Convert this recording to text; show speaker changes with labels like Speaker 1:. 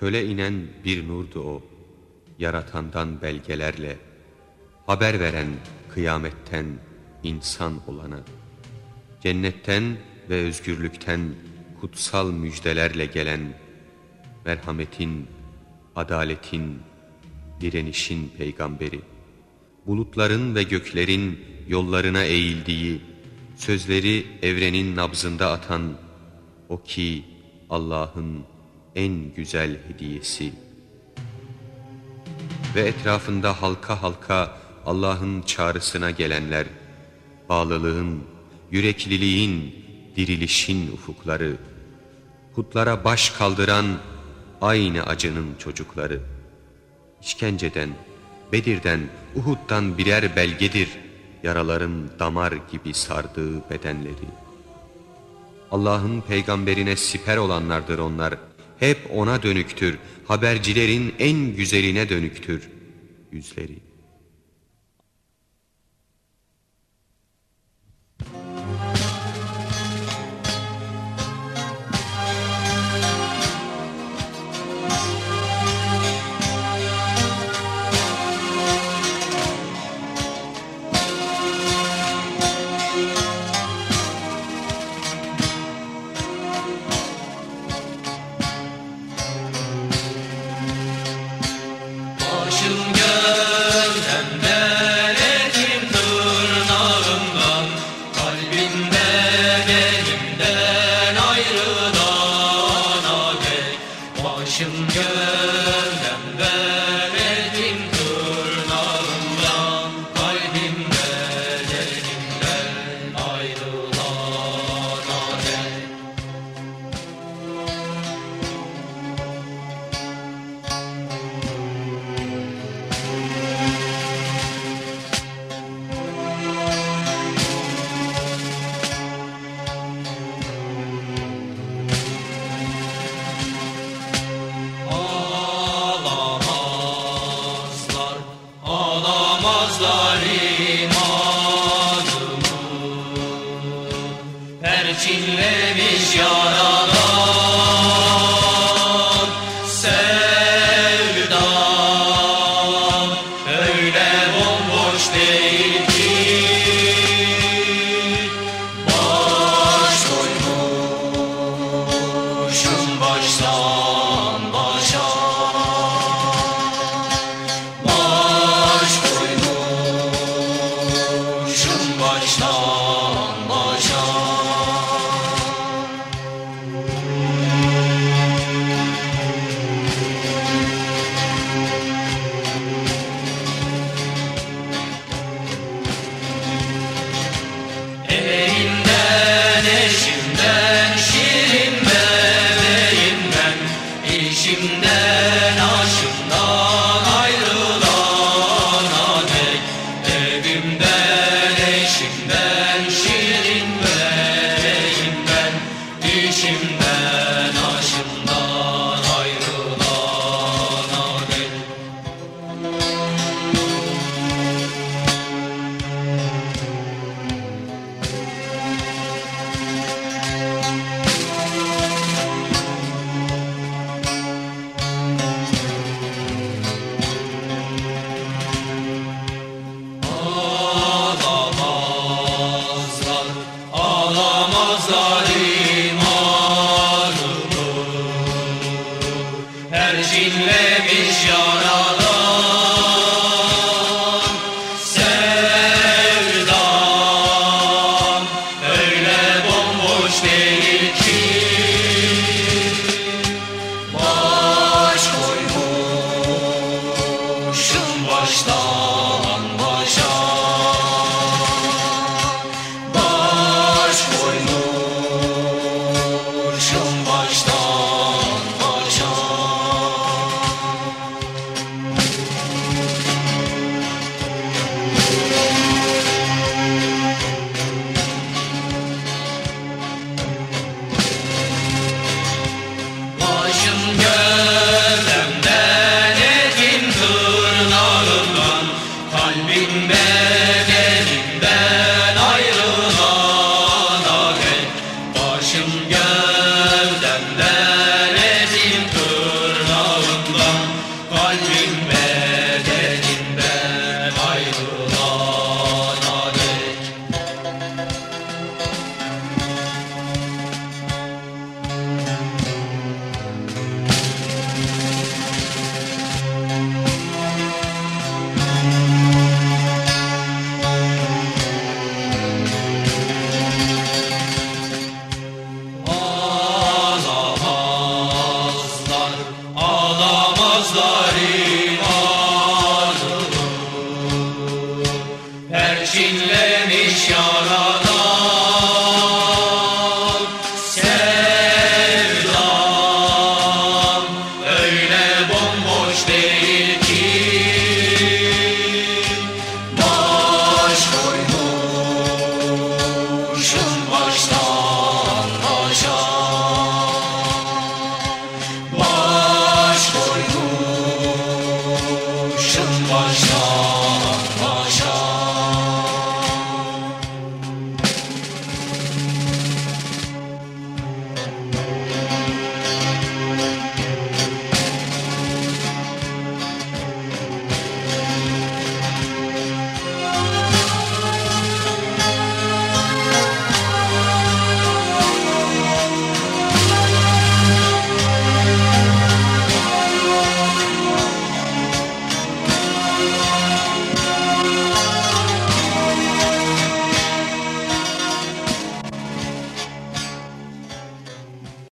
Speaker 1: Köle inen bir nurdu o, yaratandan belgelerle, haber veren kıyametten insan olana, cennetten ve özgürlükten kutsal müjdelerle gelen, merhametin, adaletin, direnişin peygamberi, bulutların ve göklerin yollarına eğildiği, sözleri evrenin nabzında atan, o ki Allah'ın en güzel hediyesi. Ve etrafında halka halka Allah'ın çağrısına gelenler, bağlılığın, yürekliliğin, dirilişin ufukları, putlara baş kaldıran aynı acının çocukları, işkenceden, Bedir'den, Uhud'dan birer belgedir yaraların damar gibi sardığı bedenleri. Allah'ın peygamberine siper olanlardır onlar, hep ona dönüktür, habercilerin en güzeline dönüktür yüzleri. gelmemiş yaralar.